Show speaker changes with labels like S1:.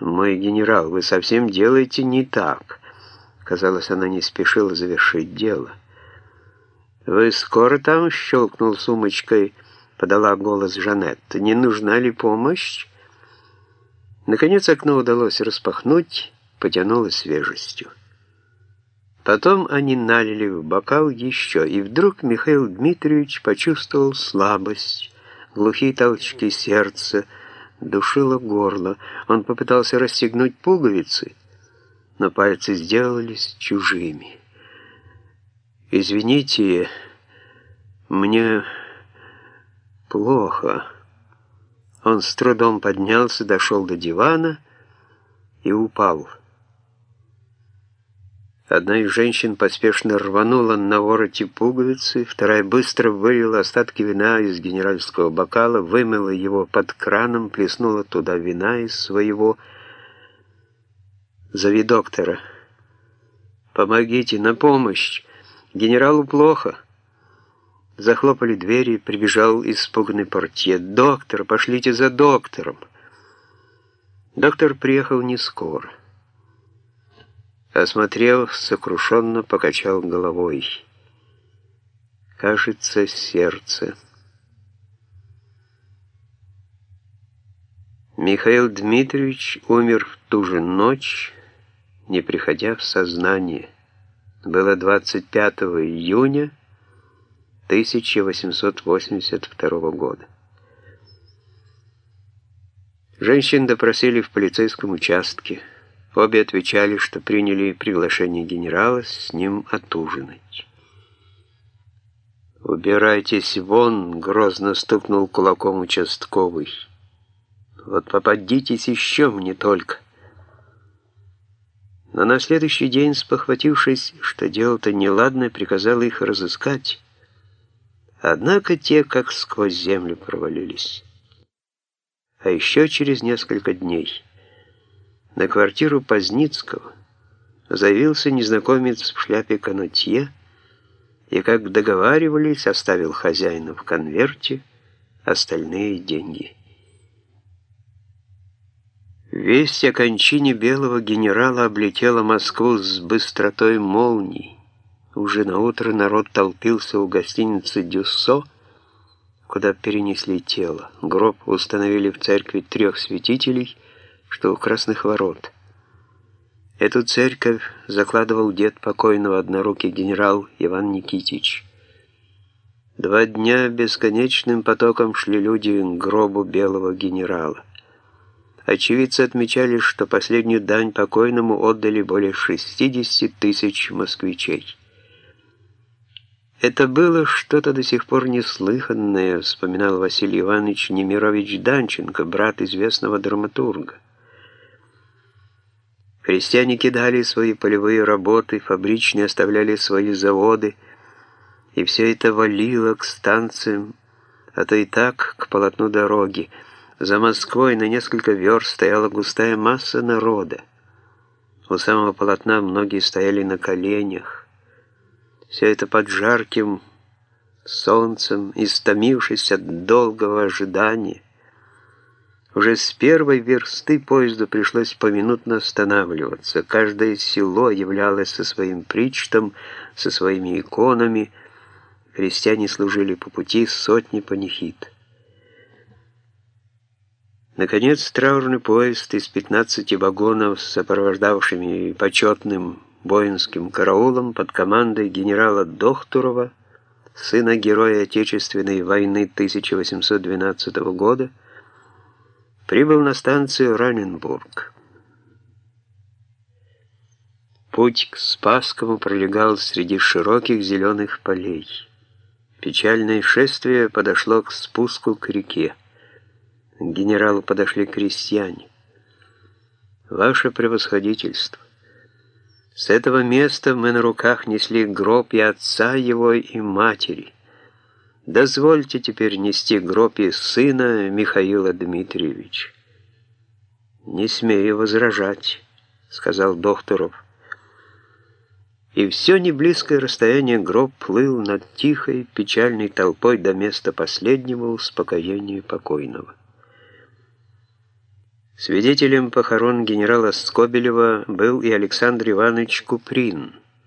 S1: «Мой генерал, вы совсем делаете не так». Казалось, она не спешила завершить дело. «Вы скоро там?» — щелкнул сумочкой, подала голос Жанет. «Не нужна ли помощь?» Наконец окно удалось распахнуть, потянуло свежестью. Потом они налили в бокал еще, и вдруг Михаил Дмитриевич почувствовал слабость, глухие толчки сердца, душило горло. Он попытался расстегнуть пуговицы, но пальцы сделались чужими. «Извините, мне плохо». Он с трудом поднялся, дошел до дивана и упал. Одна из женщин поспешно рванула на вороте пуговицы, вторая быстро вылила остатки вина из генеральского бокала, вымыла его под краном, плеснула туда вина из своего. «Зови доктора. Помогите, на помощь. Генералу плохо». Захлопали двери, прибежал испуганный портье. «Доктор, пошлите за доктором!» Доктор приехал не скоро. Осмотрев, сокрушенно покачал головой. Кажется, сердце. Михаил Дмитриевич умер в ту же ночь, не приходя в сознание. Было 25 июня 1882 года. Женщин допросили в полицейском участке. Обе отвечали, что приняли приглашение генерала с ним отужинать. «Убирайтесь вон!» — грозно стукнул кулаком участковый. «Вот попадитесь еще мне только!» Но на следующий день, спохватившись, что дело-то неладное, приказал их разыскать. Однако те как сквозь землю провалились. А еще через несколько дней на квартиру Поздницкого заявился незнакомец в шляпе канотье и, как договаривались, оставил хозяину в конверте остальные деньги. Весть о кончине белого генерала облетела Москву с быстротой молний. Уже на утро народ толпился у гостиницы «Дюссо», куда перенесли тело. Гроб установили в церкви трех святителей, что у Красных Ворот. Эту церковь закладывал дед покойного однорукий генерал Иван Никитич. Два дня бесконечным потоком шли люди к гробу белого генерала. Очевидцы отмечали, что последнюю дань покойному отдали более 60 тысяч москвичей. Это было что-то до сих пор неслыханное, вспоминал Василий Иванович Немирович Данченко, брат известного драматурга. Крестьяне кидали свои полевые работы, фабричные оставляли свои заводы, и все это валило к станциям, а то и так к полотну дороги. За Москвой на несколько верст стояла густая масса народа. У самого полотна многие стояли на коленях. Все это под жарким солнцем, истомившись от долгого ожидания. Уже с первой версты поезду пришлось поминутно останавливаться. Каждое село являлось со своим причтом, со своими иконами. Крестьяне служили по пути сотни панихид. Наконец, траурный поезд из 15 вагонов, сопровождавшими почетным воинским караулом под командой генерала Дохтурова, сына героя Отечественной войны 1812 года, прибыл на станцию Раненбург. Путь к Спасскому пролегал среди широких зеленых полей. Печальное шествие подошло к спуску к реке. К генералу подошли крестьяне. «Ваше превосходительство, с этого места мы на руках несли гроб и отца его, и матери. Дозвольте теперь нести гроб и сына Михаила Дмитриевича. «Не смею возражать», — сказал Докторов. И все неблизкое расстояние гроб плыл над тихой, печальной толпой до места последнего успокоения покойного. Свидетелем похорон генерала Скобелева был и Александр Иванович Куприн –